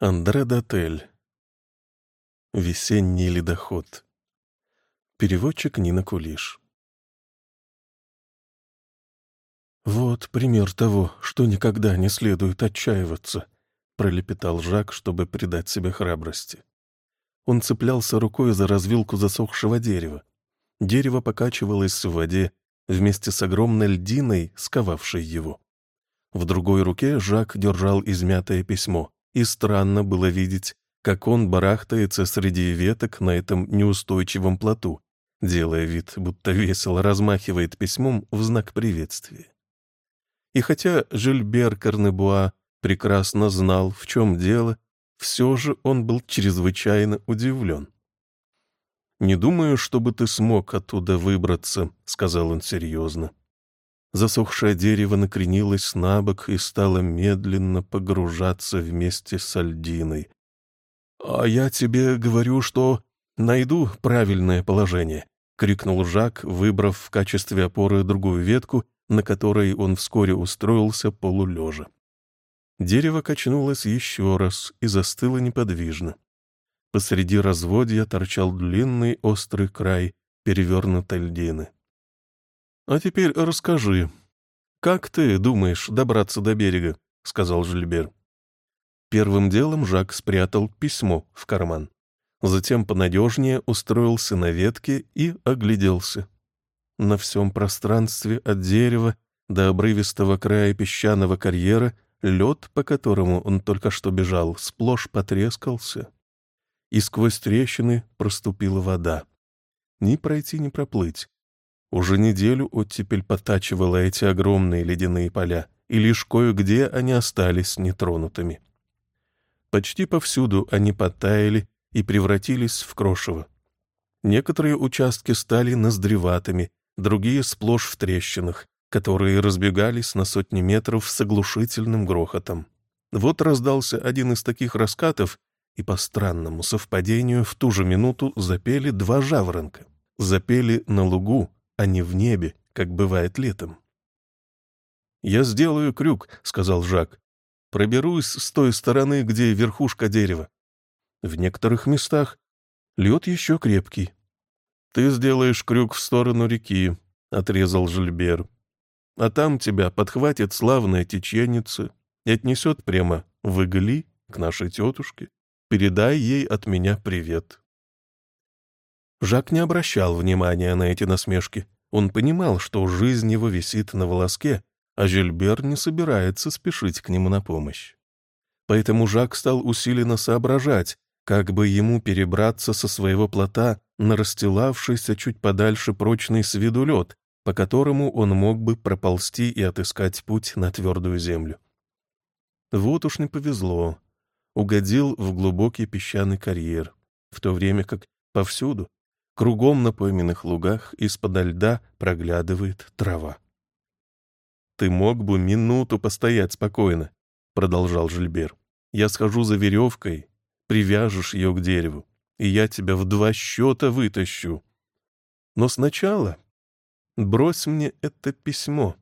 Андре Дотель. Весенний ледоход. Переводчик Нина Кулиш. «Вот пример того, что никогда не следует отчаиваться», — пролепетал Жак, чтобы придать себе храбрости. Он цеплялся рукой за развилку засохшего дерева. Дерево покачивалось в воде вместе с огромной льдиной, сковавшей его. В другой руке Жак держал измятое письмо — и странно было видеть, как он барахтается среди веток на этом неустойчивом плоту, делая вид, будто весело размахивает письмом в знак приветствия. И хотя Жильбер Карнебуа прекрасно знал, в чем дело, все же он был чрезвычайно удивлен. «Не думаю, чтобы ты смог оттуда выбраться», — сказал он серьезно. Засохшее дерево накренилось на бок и стало медленно погружаться вместе с Альдиной. «А я тебе говорю, что найду правильное положение», — крикнул Жак, выбрав в качестве опоры другую ветку, на которой он вскоре устроился полулежа. Дерево качнулось еще раз и застыло неподвижно. Посреди разводья торчал длинный острый край перевернутой льдины. «А теперь расскажи, как ты думаешь добраться до берега?» — сказал Жильбер. Первым делом Жак спрятал письмо в карман. Затем понадежнее устроился на ветке и огляделся. На всем пространстве от дерева до обрывистого края песчаного карьера лед, по которому он только что бежал, сплошь потрескался. И сквозь трещины проступила вода. Ни пройти, ни проплыть. Уже неделю оттепель потачивала эти огромные ледяные поля, и лишь кое-где они остались нетронутыми. Почти повсюду они подтаяли и превратились в крошево. Некоторые участки стали ноздреватыми, другие сплошь в трещинах, которые разбегались на сотни метров с оглушительным грохотом. Вот раздался один из таких раскатов, и по странному совпадению в ту же минуту запели два жаворонка. Запели на лугу, а не в небе, как бывает летом. «Я сделаю крюк», — сказал Жак. «Проберусь с той стороны, где верхушка дерева. В некоторых местах лед еще крепкий». «Ты сделаешь крюк в сторону реки», — отрезал Жильбер. «А там тебя подхватит славная теченица и отнесет прямо в Игли к нашей тетушке. Передай ей от меня привет». Жак не обращал внимания на эти насмешки. Он понимал, что жизнь его висит на волоске, а Жильбер не собирается спешить к нему на помощь. Поэтому Жак стал усиленно соображать, как бы ему перебраться со своего плота на расстилавшийся чуть подальше прочный с виду лед, по которому он мог бы проползти и отыскать путь на твердую землю. Вот уж не повезло. Угодил в глубокий песчаный карьер, в то время как повсюду, Кругом на пойменных лугах из-под льда проглядывает трава. «Ты мог бы минуту постоять спокойно», — продолжал Жильбер. «Я схожу за веревкой, привяжешь ее к дереву, и я тебя в два счета вытащу. Но сначала брось мне это письмо,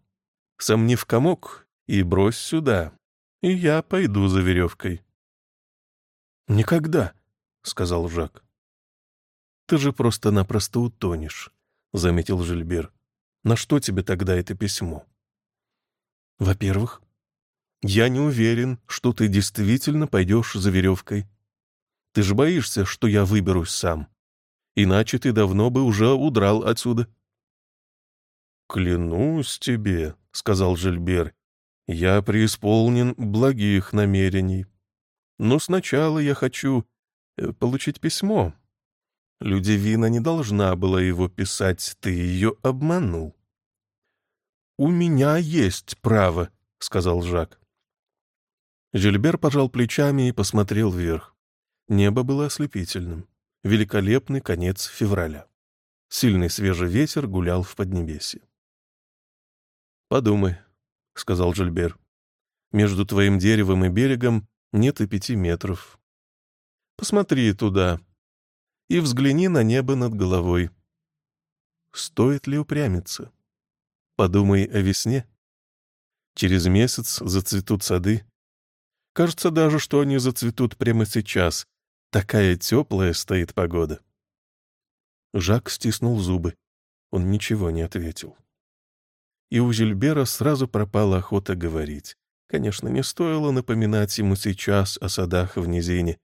сомни в комок и брось сюда, и я пойду за веревкой». «Никогда», — сказал Жак. «Ты же просто-напросто утонешь», — заметил Жильбер. «На что тебе тогда это письмо?» «Во-первых, я не уверен, что ты действительно пойдешь за веревкой. Ты же боишься, что я выберусь сам. Иначе ты давно бы уже удрал отсюда». «Клянусь тебе», — сказал Жильбер, — «я преисполнен благих намерений. Но сначала я хочу э, получить письмо, Людивина не должна была его писать, ты ее обманул. «У меня есть право», — сказал Жак. Жильбер пожал плечами и посмотрел вверх. Небо было ослепительным. Великолепный конец февраля. Сильный свежий ветер гулял в Поднебесье. «Подумай», — сказал Жильбер. «Между твоим деревом и берегом нет и пяти метров. Посмотри туда, и взгляни на небо над головой. Стоит ли упрямиться? Подумай о весне. Через месяц зацветут сады. Кажется даже, что они зацветут прямо сейчас. Такая теплая стоит погода. Жак стиснул зубы. Он ничего не ответил. И у Жильбера сразу пропала охота говорить. Конечно, не стоило напоминать ему сейчас о садах в низине.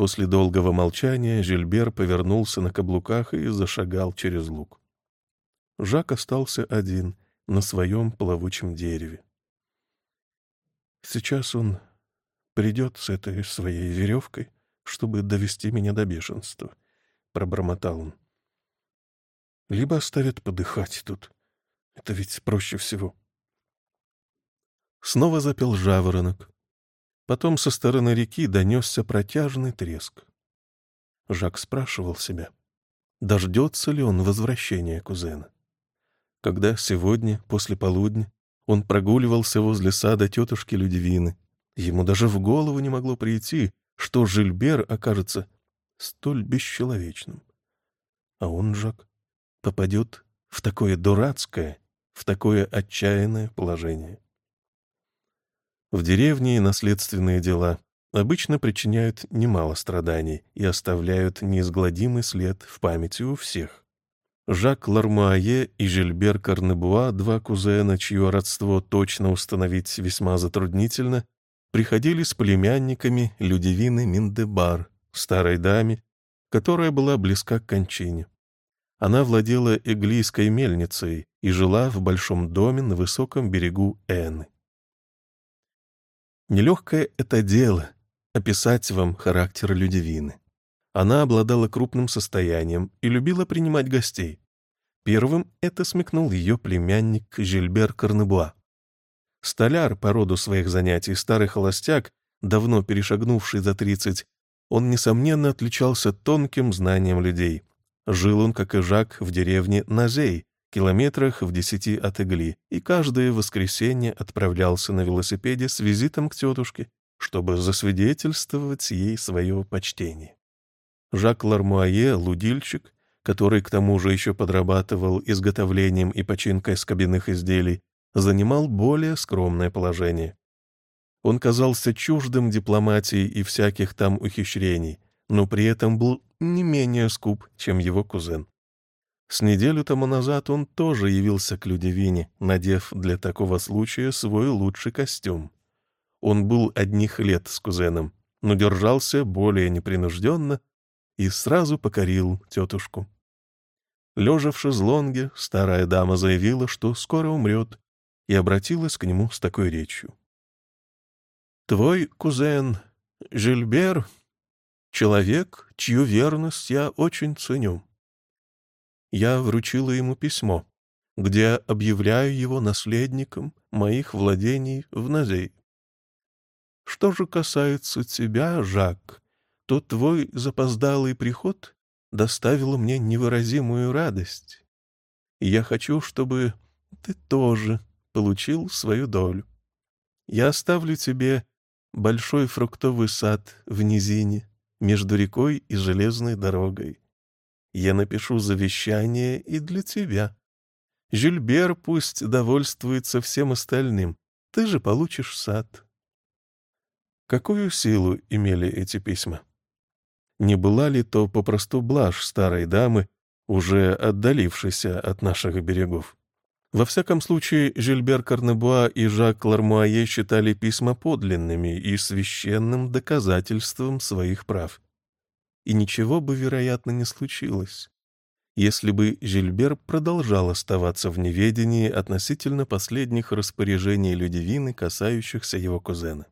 После долгого молчания Жильбер повернулся на каблуках и зашагал через луг. Жак остался один на своем плавучем дереве. Сейчас он придет с этой своей веревкой, чтобы довести меня до бешенства, — пробормотал он. Либо оставит подыхать тут. Это ведь проще всего. Снова запел жаворонок. Потом со стороны реки донесся протяжный треск. Жак спрашивал себя, дождется ли он возвращения кузена. Когда сегодня, после полудня, он прогуливался возле сада тетушки Людивины, ему даже в голову не могло прийти, что Жильбер окажется столь бесчеловечным. А он, Жак, попадет в такое дурацкое, в такое отчаянное положение. В деревне наследственные дела обычно причиняют немало страданий и оставляют неизгладимый след в памяти у всех. Жак Лармуае и Жильбер Карнебуа, два кузена, чье родство точно установить весьма затруднительно, приходили с племянниками Людивины Миндебар, старой даме, которая была близка к кончине. Она владела иглийской мельницей и жила в большом доме на высоком берегу Эны. Нелегкое это дело — описать вам характер Людивины. Она обладала крупным состоянием и любила принимать гостей. Первым это смекнул ее племянник Жильбер Карнебуа. Столяр по роду своих занятий, старый холостяк, давно перешагнувший за тридцать, он, несомненно, отличался тонким знанием людей. Жил он, как и Жак, в деревне Назей, километрах в десяти от Игли, и каждое воскресенье отправлялся на велосипеде с визитом к тетушке, чтобы засвидетельствовать ей свое почтение. Жак Лармуае, лудильщик, который к тому же еще подрабатывал изготовлением и починкой скобяных изделий, занимал более скромное положение. Он казался чуждым дипломатии и всяких там ухищрений, но при этом был не менее скуп, чем его кузен. С неделю тому назад он тоже явился к Людивине, надев для такого случая свой лучший костюм. Он был одних лет с кузеном, но держался более непринужденно и сразу покорил тетушку. Лежа в шезлонге, старая дама заявила, что скоро умрет, и обратилась к нему с такой речью. «Твой кузен Жильбер Человек, чью верность я очень ценю. Я вручила ему письмо, где объявляю его наследником моих владений в Назей. Что же касается тебя, Жак, то твой запоздалый приход доставил мне невыразимую радость. И я хочу, чтобы ты тоже получил свою долю. Я оставлю тебе большой фруктовый сад в низине, между рекой и железной дорогой. Я напишу завещание и для тебя. Жюльбер пусть довольствуется всем остальным, ты же получишь сад. Какую силу имели эти письма? Не была ли то попросту блажь старой дамы, уже отдалившейся от наших берегов? Во всяком случае, Жильбер Карнебуа и Жак Лармуае считали письма подлинными и священным доказательством своих прав. И ничего бы, вероятно, не случилось, если бы Жильбер продолжал оставаться в неведении относительно последних распоряжений Людивины, касающихся его кузена.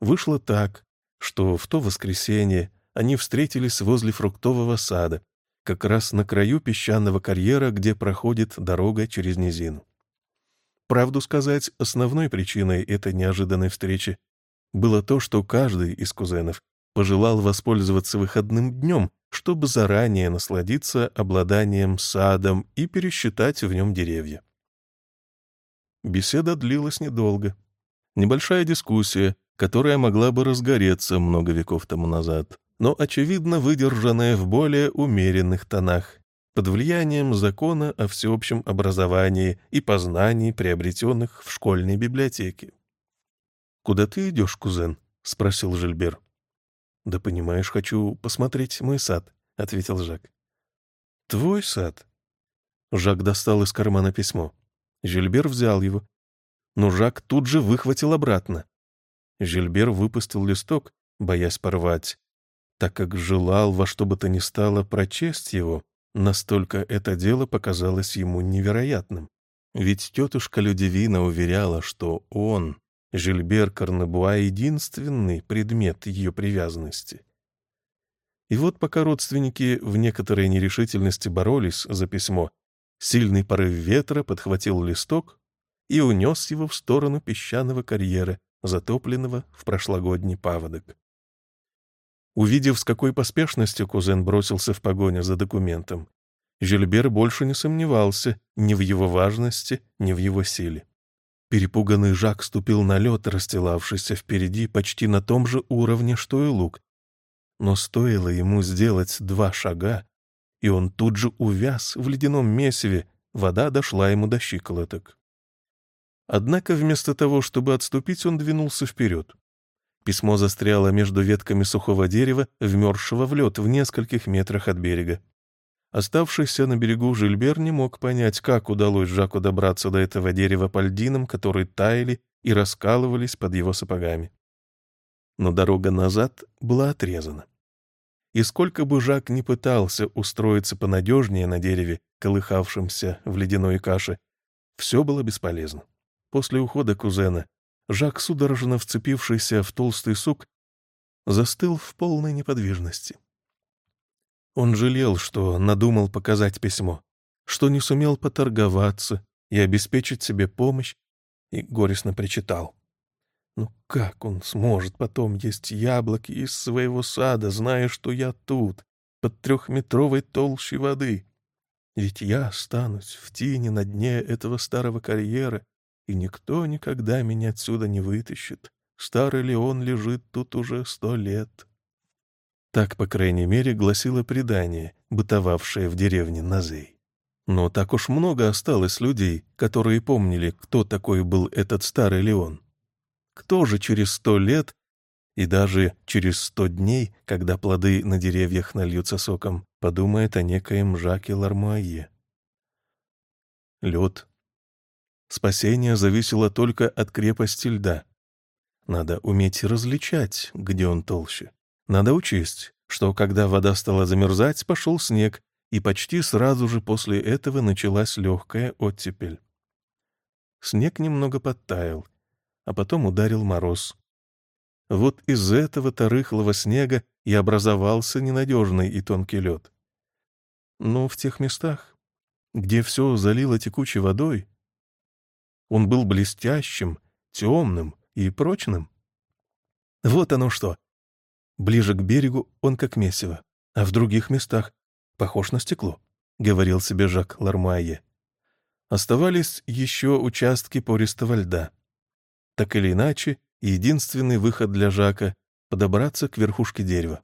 Вышло так, что в то воскресенье они встретились возле фруктового сада, как раз на краю песчаного карьера, где проходит дорога через низину. Правду сказать, основной причиной этой неожиданной встречи было то, что каждый из кузенов пожелал воспользоваться выходным днем, чтобы заранее насладиться обладанием садом и пересчитать в нем деревья. Беседа длилась недолго. Небольшая дискуссия, которая могла бы разгореться много веков тому назад но, очевидно, выдержанная в более умеренных тонах, под влиянием закона о всеобщем образовании и познаний, приобретенных в школьной библиотеке. «Куда ты идешь, кузен?» — спросил Жильбер. «Да понимаешь, хочу посмотреть мой сад», — ответил Жак. «Твой сад?» Жак достал из кармана письмо. Жильбер взял его. Но Жак тут же выхватил обратно. Жильбер выпустил листок, боясь порвать, так как желал во что бы то ни стало прочесть его, настолько это дело показалось ему невероятным. Ведь тетушка Людивина уверяла, что он, Жильбер Карнебуа, единственный предмет ее привязанности. И вот пока родственники в некоторой нерешительности боролись за письмо, сильный порыв ветра подхватил листок и унес его в сторону песчаного карьера, затопленного в прошлогодний паводок. Увидев, с какой поспешностью кузен бросился в погоню за документом, Жильбер больше не сомневался ни в его важности, ни в его силе. Перепуганный Жак ступил на лед, расстилавшийся впереди почти на том же уровне, что и лук. Но стоило ему сделать два шага, и он тут же увяз в ледяном месиве, вода дошла ему до щиколоток. Однако вместо того, чтобы отступить, он двинулся вперед. Письмо застряло между ветками сухого дерева, вмерзшего в лед в нескольких метрах от берега. Оставшийся на берегу Жильбер не мог понять, как удалось Жаку добраться до этого дерева по льдинам, которые таяли и раскалывались под его сапогами. Но дорога назад была отрезана. И сколько бы Жак ни пытался устроиться понадежнее на дереве, колыхавшемся в ледяной каше, все было бесполезно. После ухода кузена Жак, судорожно вцепившийся в толстый сук, застыл в полной неподвижности. Он жалел, что надумал показать письмо, что не сумел поторговаться и обеспечить себе помощь, и горестно причитал. Ну как он сможет потом есть яблоки из своего сада, зная, что я тут, под трехметровой толщей воды? Ведь я останусь в тени на дне этого старого карьера, и никто никогда меня отсюда не вытащит. Старый Леон лежит тут уже сто лет. Так, по крайней мере, гласило предание, бытовавшее в деревне Назей. Но так уж много осталось людей, которые помнили, кто такой был этот старый Леон. Кто же через сто лет и даже через сто дней, когда плоды на деревьях нальются соком, подумает о некоем Жаке Лармуае? Лед Спасение зависело только от крепости льда. Надо уметь различать, где он толще. Надо учесть, что когда вода стала замерзать, пошел снег, и почти сразу же после этого началась легкая оттепель. Снег немного подтаял, а потом ударил мороз. Вот из этого-то рыхлого снега и образовался ненадежный и тонкий лед. Но в тех местах, где все залило текучей водой, он был блестящим, темным и прочным. Вот оно что. Ближе к берегу он как месиво, а в других местах похож на стекло, — говорил себе Жак Лармайе. Оставались еще участки пористого льда. Так или иначе, единственный выход для Жака — подобраться к верхушке дерева.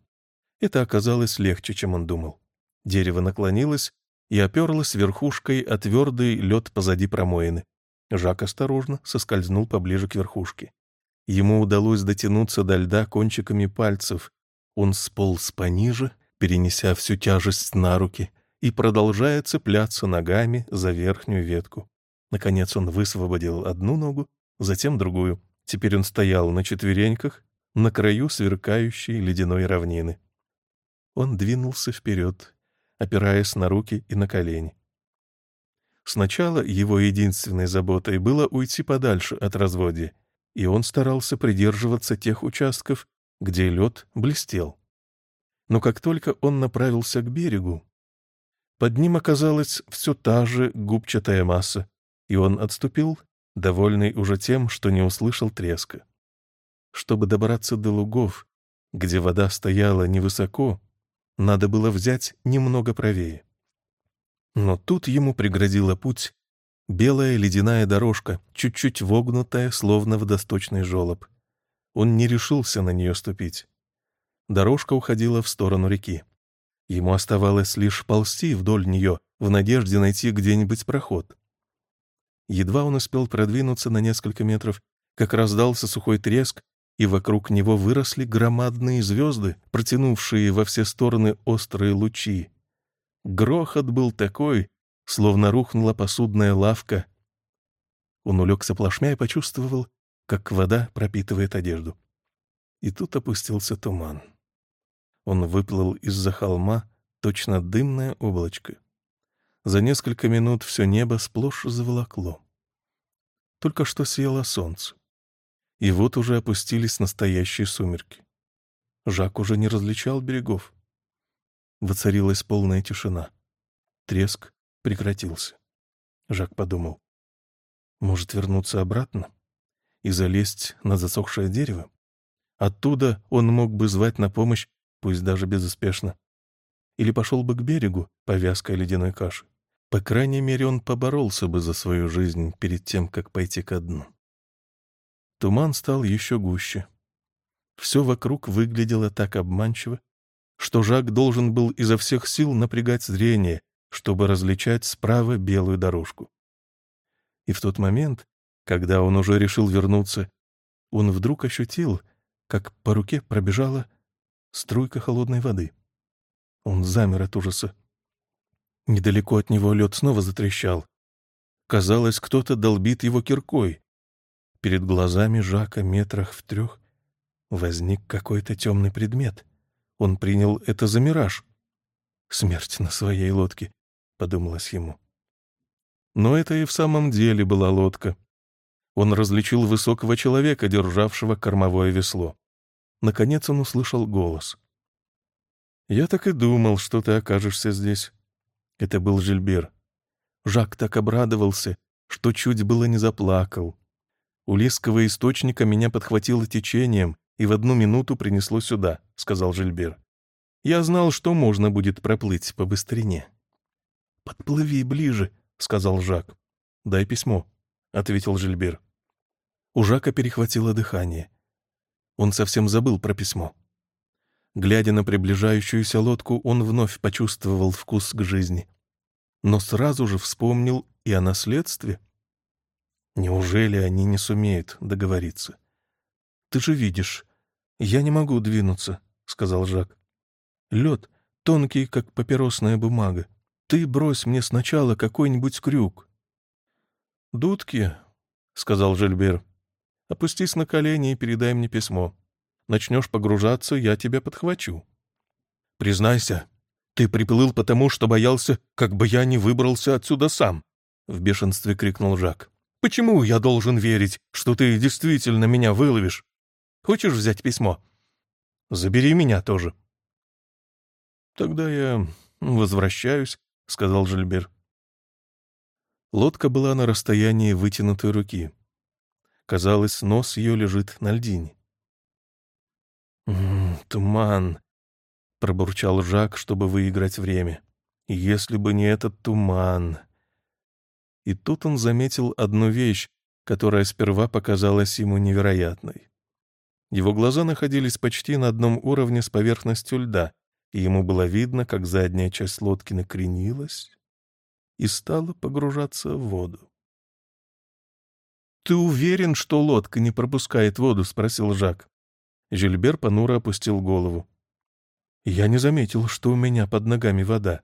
Это оказалось легче, чем он думал. Дерево наклонилось и оперлось верхушкой о твердый лед позади промоины. Жак осторожно соскользнул поближе к верхушке. Ему удалось дотянуться до льда кончиками пальцев. Он сполз пониже, перенеся всю тяжесть на руки, и продолжая цепляться ногами за верхнюю ветку. Наконец он высвободил одну ногу, затем другую. Теперь он стоял на четвереньках, на краю сверкающей ледяной равнины. Он двинулся вперед, опираясь на руки и на колени. Сначала его единственной заботой было уйти подальше от разводья, и он старался придерживаться тех участков, где лед блестел. Но как только он направился к берегу, под ним оказалась все та же губчатая масса, и он отступил, довольный уже тем, что не услышал треска. Чтобы добраться до лугов, где вода стояла невысоко, надо было взять немного правее. Но тут ему преградила путь белая ледяная дорожка, чуть-чуть вогнутая, словно водосточный желоб. Он не решился на нее ступить. Дорожка уходила в сторону реки. Ему оставалось лишь ползти вдоль нее, в надежде найти где-нибудь проход. Едва он успел продвинуться на несколько метров, как раздался сухой треск, и вокруг него выросли громадные звезды, протянувшие во все стороны острые лучи. Грохот был такой, словно рухнула посудная лавка. Он улегся плашмя и почувствовал, как вода пропитывает одежду. И тут опустился туман. Он выплыл из-за холма, точно дымное облачко. За несколько минут все небо сплошь заволокло. Только что съело солнце. И вот уже опустились настоящие сумерки. Жак уже не различал берегов. Воцарилась полная тишина. Треск прекратился. Жак подумал. Может вернуться обратно и залезть на засохшее дерево? Оттуда он мог бы звать на помощь, пусть даже безуспешно. Или пошел бы к берегу по вязкой ледяной каше. По крайней мере, он поборолся бы за свою жизнь перед тем, как пойти ко дну. Туман стал еще гуще. Все вокруг выглядело так обманчиво, что Жак должен был изо всех сил напрягать зрение, чтобы различать справа белую дорожку. И в тот момент, когда он уже решил вернуться, он вдруг ощутил, как по руке пробежала струйка холодной воды. Он замер от ужаса. Недалеко от него лед снова затрещал. Казалось, кто-то долбит его киркой. Перед глазами Жака метрах в трех возник какой-то темный предмет. Он принял это за мираж. «Смерть на своей лодке», — подумалось ему. Но это и в самом деле была лодка. Он различил высокого человека, державшего кормовое весло. Наконец он услышал голос. «Я так и думал, что ты окажешься здесь. Это был Жильбер. Жак так обрадовался, что чуть было не заплакал. У лесского источника меня подхватило течением и в одну минуту принесло сюда, — сказал Жильбер. Я знал, что можно будет проплыть по быстрине. «Подплыви ближе», — сказал Жак. «Дай письмо», — ответил Жильбер. У Жака перехватило дыхание. Он совсем забыл про письмо. Глядя на приближающуюся лодку, он вновь почувствовал вкус к жизни. Но сразу же вспомнил и о наследстве. Неужели они не сумеют договориться? «Ты же видишь, я не могу двинуться», — сказал Жак. «Лед тонкий, как папиросная бумага. Ты брось мне сначала какой-нибудь крюк». «Дудки», — сказал Жильбер, — «опустись на колени и передай мне письмо». Начнешь погружаться, я тебя подхвачу. Признайся, ты приплыл потому, что боялся, как бы я не выбрался отсюда сам, — в бешенстве крикнул Жак. Почему я должен верить, что ты действительно меня выловишь? Хочешь взять письмо? Забери меня тоже. Тогда я возвращаюсь, — сказал Жильбер. Лодка была на расстоянии вытянутой руки. Казалось, нос ее лежит на льдине. «Туман», — пробурчал Жак, чтобы выиграть время. «Если бы не этот туман». И тут он заметил одну вещь, которая сперва показалась ему невероятной. Его глаза находились почти на одном уровне с поверхностью льда, и ему было видно, как задняя часть лодки накренилась и стала погружаться в воду. «Ты уверен, что лодка не пропускает воду?» — спросил Жак. Жильбер понуро опустил голову. «Я не заметил, что у меня под ногами вода».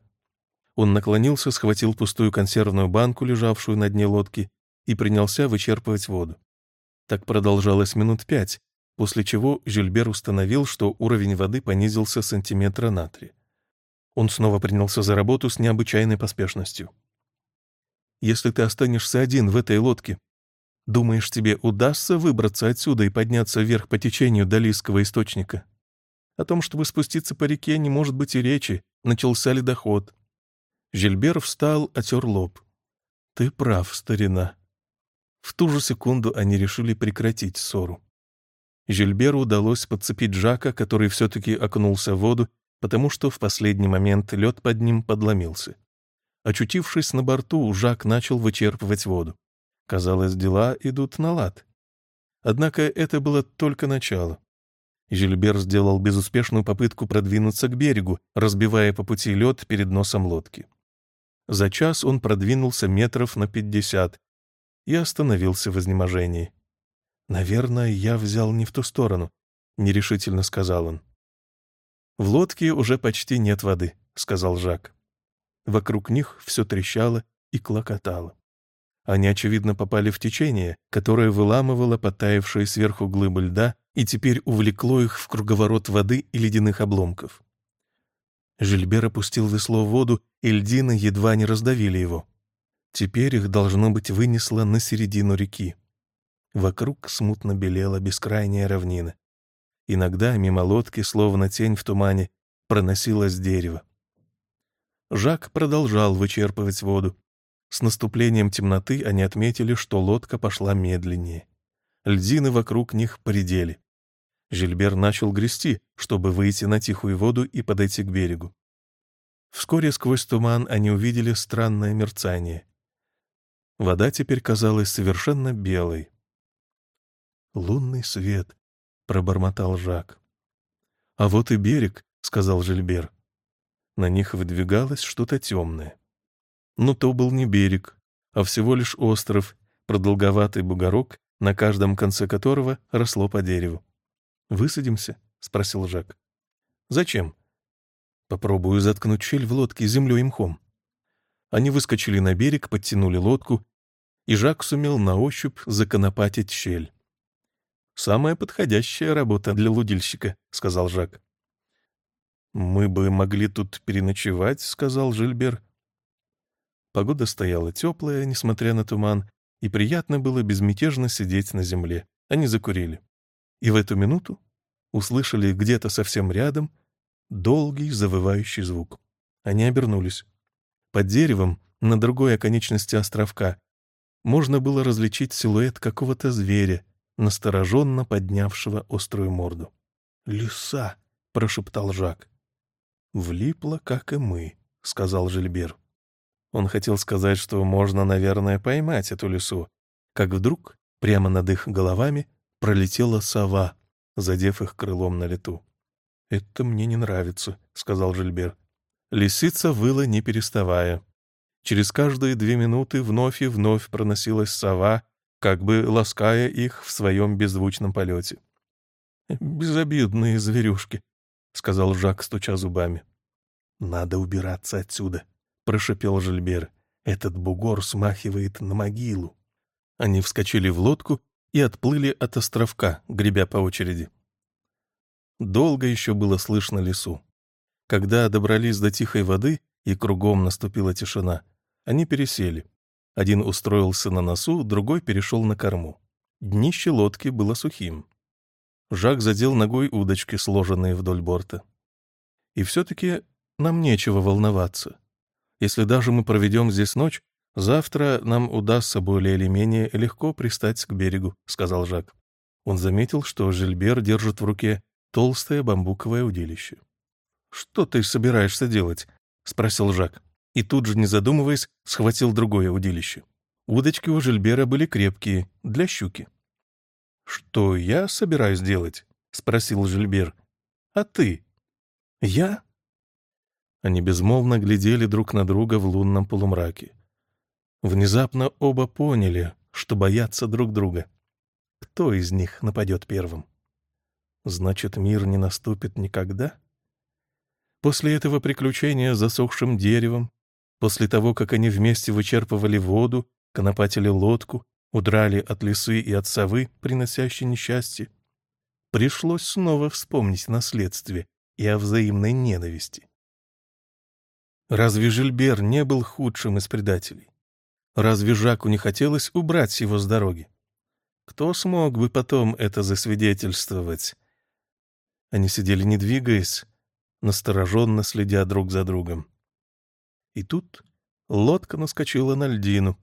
Он наклонился, схватил пустую консервную банку, лежавшую на дне лодки, и принялся вычерпывать воду. Так продолжалось минут пять, после чего Жильбер установил, что уровень воды понизился сантиметра на три. Он снова принялся за работу с необычайной поспешностью. «Если ты останешься один в этой лодке, Думаешь, тебе удастся выбраться отсюда и подняться вверх по течению до Лисского источника? О том, чтобы спуститься по реке, не может быть и речи. Начался ледоход. Жильбер встал, отер лоб. Ты прав, старина. В ту же секунду они решили прекратить ссору. Жильберу удалось подцепить Жака, который все-таки окунулся в воду, потому что в последний момент лед под ним подломился. Очутившись на борту, Жак начал вычерпывать воду. Казалось, дела идут на лад. Однако это было только начало. Жильбер сделал безуспешную попытку продвинуться к берегу, разбивая по пути лед перед носом лодки. За час он продвинулся метров на пятьдесят и остановился в изнеможении. «Наверное, я взял не в ту сторону», — нерешительно сказал он. «В лодке уже почти нет воды», — сказал Жак. Вокруг них все трещало и клокотало. Они, очевидно, попали в течение, которое выламывало потаявшие сверху глыбы льда и теперь увлекло их в круговорот воды и ледяных обломков. Жильбер опустил весло в воду, и льдины едва не раздавили его. Теперь их, должно быть, вынесло на середину реки. Вокруг смутно белела бескрайняя равнина. Иногда мимо лодки, словно тень в тумане, проносилось дерево. Жак продолжал вычерпывать воду. С наступлением темноты они отметили, что лодка пошла медленнее. Льдины вокруг них поредели. Жильбер начал грести, чтобы выйти на тихую воду и подойти к берегу. Вскоре сквозь туман они увидели странное мерцание. Вода теперь казалась совершенно белой. «Лунный свет», — пробормотал Жак. «А вот и берег», — сказал Жильбер. На них выдвигалось что-то темное. Но то был не берег, а всего лишь остров, продолговатый бугорок, на каждом конце которого росло по дереву. «Высадимся?» — спросил Жак. «Зачем?» «Попробую заткнуть щель в лодке землей и мхом». Они выскочили на берег, подтянули лодку, и Жак сумел на ощупь законопатить щель. «Самая подходящая работа для лудильщика», — сказал Жак. «Мы бы могли тут переночевать», — сказал Жильбер. Погода стояла теплая, несмотря на туман, и приятно было безмятежно сидеть на земле. Они закурили. И в эту минуту услышали где-то совсем рядом долгий завывающий звук. Они обернулись. Под деревом, на другой оконечности островка, можно было различить силуэт какого-то зверя, настороженно поднявшего острую морду. «Лиса!» — прошептал Жак. «Влипло, как и мы», — сказал Жильбер. Он хотел сказать, что можно, наверное, поймать эту лису, как вдруг, прямо над их головами, пролетела сова, задев их крылом на лету. «Это мне не нравится», — сказал Жильбер. Лисица выла, не переставая. Через каждые две минуты вновь и вновь проносилась сова, как бы лаская их в своем беззвучном полете. «Безобидные зверюшки», — сказал Жак, стуча зубами. «Надо убираться отсюда», — прошепел Жильбер. «Этот бугор смахивает на могилу». Они вскочили в лодку и отплыли от островка, гребя по очереди. Долго еще было слышно лесу. Когда добрались до тихой воды и кругом наступила тишина, они пересели. Один устроился на носу, другой перешел на корму. Днище лодки было сухим. Жак задел ногой удочки, сложенные вдоль борта. И все-таки нам нечего волноваться. Если даже мы проведем здесь ночь, завтра нам удастся более или менее легко пристать к берегу», — сказал Жак. Он заметил, что Жильбер держит в руке толстое бамбуковое удилище. «Что ты собираешься делать?» — спросил Жак. И тут же, не задумываясь, схватил другое удилище. Удочки у Жильбера были крепкие, для щуки. «Что я собираюсь делать?» — спросил Жильбер. «А ты?» «Я?» Они безмолвно глядели друг на друга в лунном полумраке. Внезапно оба поняли, что боятся друг друга. Кто из них нападет первым? Значит, мир не наступит никогда? После этого приключения с засохшим деревом, после того, как они вместе вычерпывали воду, конопатили лодку, удрали от лисы и от совы, приносящей несчастье, пришлось снова вспомнить наследствие и о взаимной ненависти. Разве Жильбер не был худшим из предателей? Разве Жаку не хотелось убрать его с дороги? Кто смог бы потом это засвидетельствовать? Они сидели не двигаясь, настороженно следя друг за другом. И тут лодка наскочила на льдину.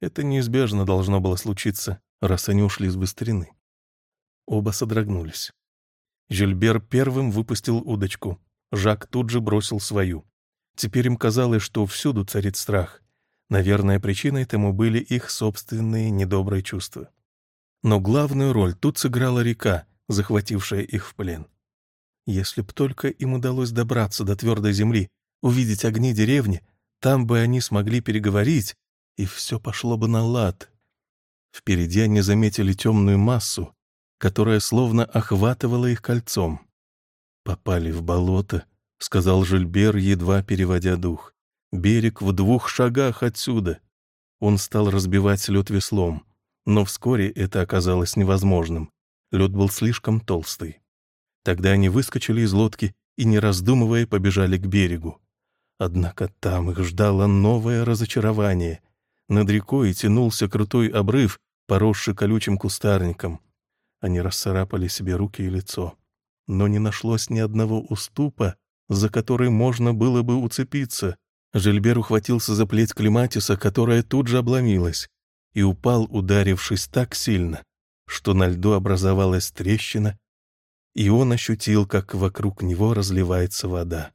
Это неизбежно должно было случиться, раз они ушли с быстрины. Оба содрогнулись. Жильбер первым выпустил удочку. Жак тут же бросил свою. Теперь им казалось, что всюду царит страх. Наверное, причиной тому были их собственные недобрые чувства. Но главную роль тут сыграла река, захватившая их в плен. Если б только им удалось добраться до твердой земли, увидеть огни деревни, там бы они смогли переговорить, и все пошло бы на лад. Впереди они заметили темную массу, которая словно охватывала их кольцом. «Попали в болото», — сказал Жильбер, едва переводя дух. «Берег в двух шагах отсюда». Он стал разбивать лед веслом, но вскоре это оказалось невозможным. Лед был слишком толстый. Тогда они выскочили из лодки и, не раздумывая, побежали к берегу. Однако там их ждало новое разочарование. Над рекой тянулся крутой обрыв, поросший колючим кустарником. Они расцарапали себе руки и лицо. Но не нашлось ни одного уступа, за который можно было бы уцепиться. Жильбер ухватился за плеть Климатиса, которая тут же обломилась, и упал, ударившись так сильно, что на льду образовалась трещина, и он ощутил, как вокруг него разливается вода.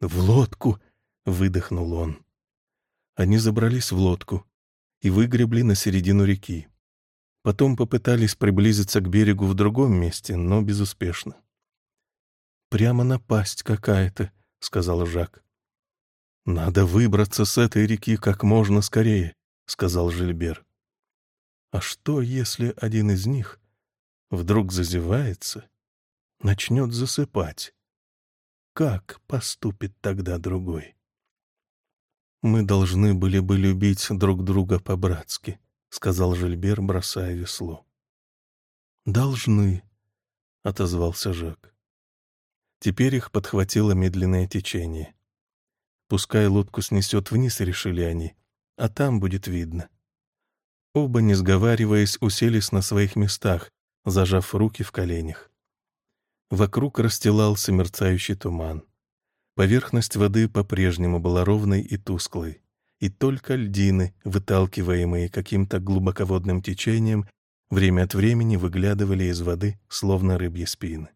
«В лодку!» — выдохнул он. Они забрались в лодку и выгребли на середину реки. Потом попытались приблизиться к берегу в другом месте, но безуспешно. «Прямо напасть какая-то», — сказал Жак. «Надо выбраться с этой реки как можно скорее», — сказал Жильбер. «А что, если один из них вдруг зазевается, начнет засыпать? Как поступит тогда другой?» «Мы должны были бы любить друг друга по-братски», — сказал Жильбер, бросая весло. «Должны», — отозвался Жак. Теперь их подхватило медленное течение. Пускай лодку снесет вниз, решили они, а там будет видно. Оба, не сговариваясь, уселись на своих местах, зажав руки в коленях. Вокруг расстилался мерцающий туман. Поверхность воды по-прежнему была ровной и тусклой и только льдины, выталкиваемые каким-то глубоководным течением, время от времени выглядывали из воды, словно рыбьи спины.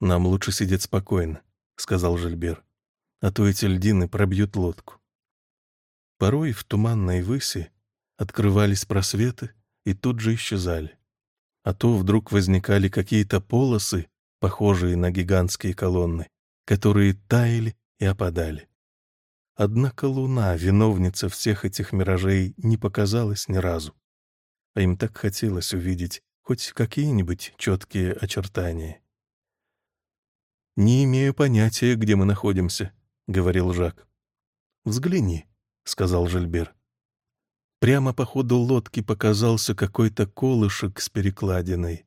«Нам лучше сидеть спокойно», — сказал Жильбер, «а то эти льдины пробьют лодку». Порой в туманной выси открывались просветы и тут же исчезали. А то вдруг возникали какие-то полосы, похожие на гигантские колонны, которые таяли и опадали. Однако луна, виновница всех этих миражей, не показалась ни разу. А им так хотелось увидеть хоть какие-нибудь четкие очертания. «Не имею понятия, где мы находимся», — говорил Жак. «Взгляни», — сказал Жильбер. Прямо по ходу лодки показался какой-то колышек с перекладиной.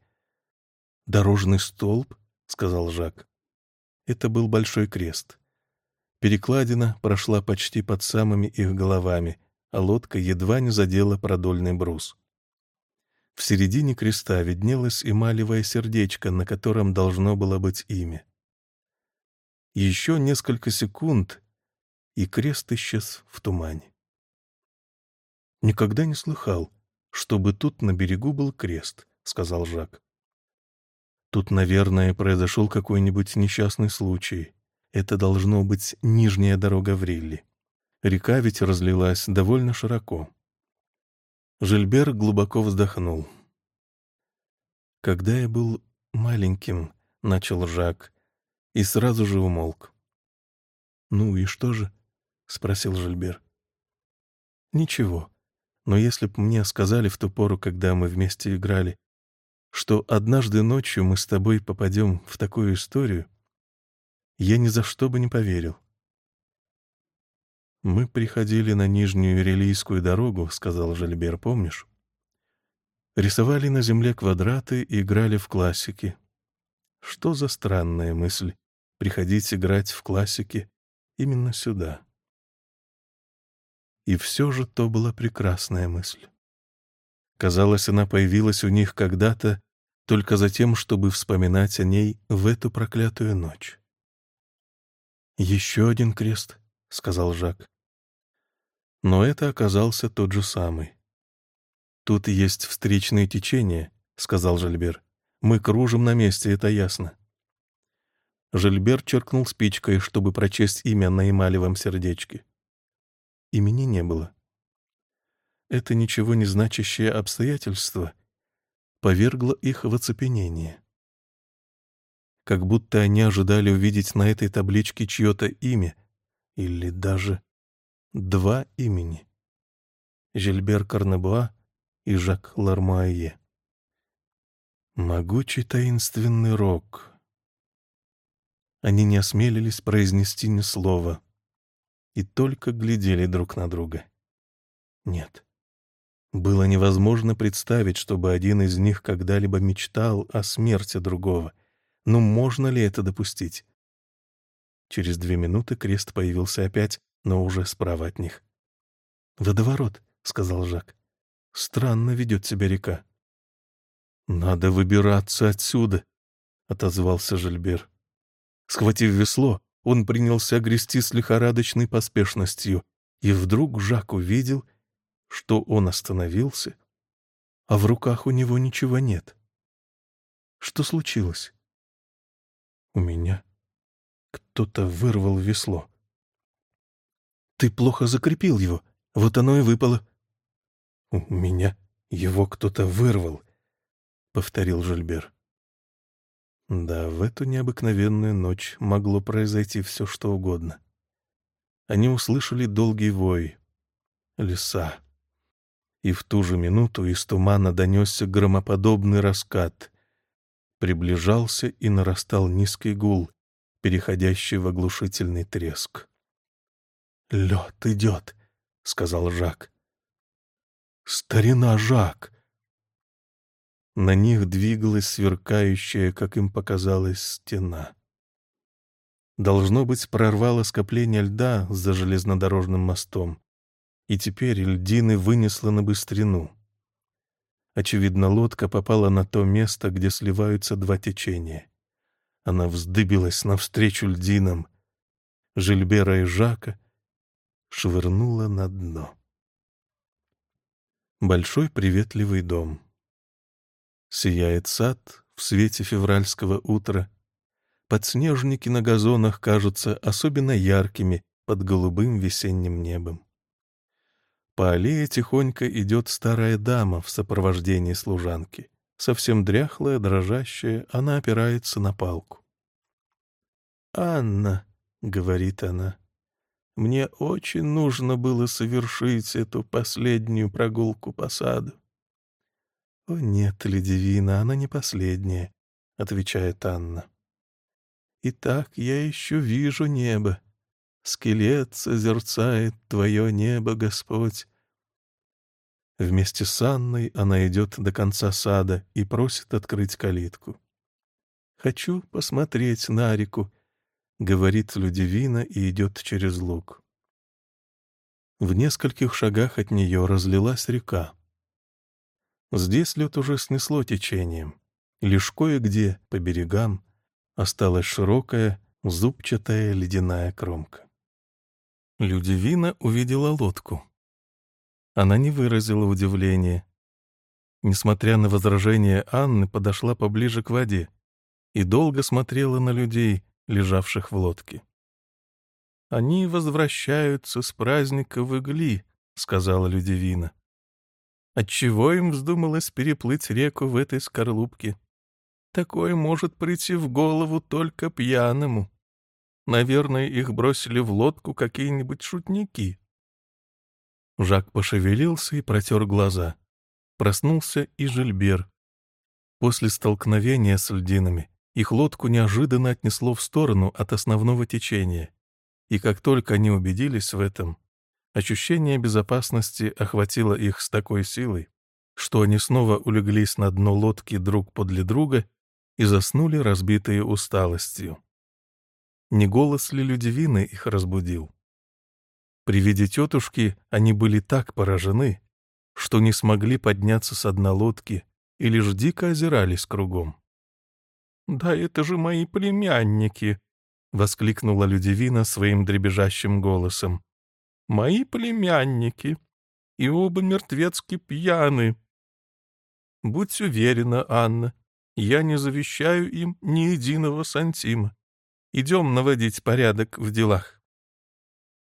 «Дорожный столб», — сказал Жак. Это был большой крест. Перекладина прошла почти под самыми их головами, а лодка едва не задела продольный брус. В середине креста виднелось эмалевое сердечко, на котором должно было быть имя. Еще несколько секунд, и крест исчез в тумане. «Никогда не слыхал, чтобы тут на берегу был крест», — сказал Жак. «Тут, наверное, произошел какой-нибудь несчастный случай. Это должно быть нижняя дорога в Рилли. Река ведь разлилась довольно широко. Жильбер глубоко вздохнул. «Когда я был маленьким», — начал Жак, и сразу же умолк. «Ну и что же?» — спросил Жильбер. «Ничего. Но если б мне сказали в ту пору, когда мы вместе играли, что однажды ночью мы с тобой попадем в такую историю, я ни за что бы не поверил. «Мы приходили на Нижнюю Релийскую дорогу», — сказал Жильбер, помнишь? Рисовали на земле квадраты и играли в классики. Что за странная мысль — приходить играть в классики именно сюда. И все же то была прекрасная мысль. Казалось, она появилась у них когда-то только за тем, чтобы вспоминать о ней в эту проклятую ночь. «Еще один крест», — сказал Жак. Но это оказался тот же самый. «Тут есть встречные течения», — сказал Жильбер. «Мы кружим на месте, это ясно». Жильбер черкнул спичкой, чтобы прочесть имя на эмалевом сердечке. Имени не было. Это ничего не значащее обстоятельство повергло их в оцепенение как будто они ожидали увидеть на этой табличке чье-то имя, или даже два имени. Жильбер Карнебуа и Жак Лармуае. Могучий таинственный рок. Они не осмелились произнести ни слова и только глядели друг на друга. Нет. Было невозможно представить, чтобы один из них когда-либо мечтал о смерти другого. Но можно ли это допустить? Через две минуты крест появился опять, но уже справа от них. «Водоворот», — сказал Жак. «Странно ведет себя река». «Надо выбираться отсюда», — отозвался Жильбер. Схватив весло, он принялся грести с лихорадочной поспешностью, и вдруг Жак увидел, что он остановился, а в руках у него ничего нет. Что случилось? У меня кто-то вырвал весло. Ты плохо закрепил его, вот оно и выпало. У меня его кто-то вырвал, — повторил Жильбер. Да, в эту необыкновенную ночь могло произойти все, что угодно. Они услышали долгий вой. Леса. И в ту же минуту из тумана донесся громоподобный раскат. Приближался и нарастал низкий гул, переходящий в оглушительный треск. «Лед идет», — сказал Жак. «Старина Жак!» На них двигалась сверкающая, как им показалось, стена. Должно быть, прорвало скопление льда за железнодорожным мостом, и теперь льдины вынесло на быстрину. Очевидно, лодка попала на то место, где сливаются два течения. Она вздыбилась навстречу льдинам. Жильбера и Жака швырнула на дно. Большой приветливый дом — Сияет сад в свете февральского утра. Подснежники на газонах кажутся особенно яркими под голубым весенним небом. По аллее тихонько идет старая дама в сопровождении служанки. Совсем дряхлая, дрожащая, она опирается на палку. «Анна», — говорит она, — «мне очень нужно было совершить эту последнюю прогулку по саду. «О нет, Ледивина, она не последняя», — отвечает Анна. «Итак, я еще вижу небо. Скелет созерцает твое небо, Господь». Вместе с Анной она идет до конца сада и просит открыть калитку. «Хочу посмотреть на реку», — говорит Людивина и идет через луг. В нескольких шагах от нее разлилась река. Здесь лед уже снесло течением. Лишь кое-где, по берегам, осталась широкая, зубчатая ледяная кромка. Людивина увидела лодку. Она не выразила удивления. Несмотря на возражение Анны, подошла поближе к воде и долго смотрела на людей, лежавших в лодке. «Они возвращаются с праздника в Игли», — сказала Людивина. Отчего им вздумалось переплыть реку в этой скорлупке? Такое может прийти в голову только пьяному. Наверное, их бросили в лодку какие-нибудь шутники. Жак пошевелился и протер глаза. Проснулся и Жильбер. После столкновения с льдинами их лодку неожиданно отнесло в сторону от основного течения. И как только они убедились в этом, Ощущение безопасности охватило их с такой силой, что они снова улеглись на дно лодки друг подле друга и заснули, разбитые усталостью. Не голос ли Людивины их разбудил? При виде тетушки они были так поражены, что не смогли подняться с дна лодки и лишь дико озирались кругом. «Да это же мои племянники!» — воскликнула Людивина своим дребезжащим голосом мои племянники, и оба мертвецки пьяны. Будь уверена, Анна, я не завещаю им ни единого сантима. Идем наводить порядок в делах.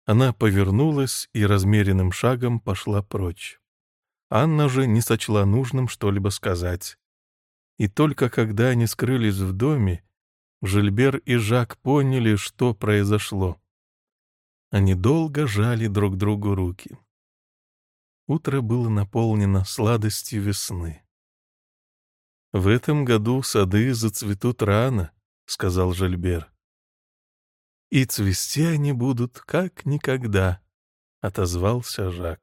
Она повернулась и размеренным шагом пошла прочь. Анна же не сочла нужным что-либо сказать. И только когда они скрылись в доме, Жильбер и Жак поняли, что произошло. Они долго жали друг другу руки. Утро было наполнено сладостью весны. «В этом году сады зацветут рано», — сказал Жильбер. «И цвести они будут как никогда», — отозвался Жак.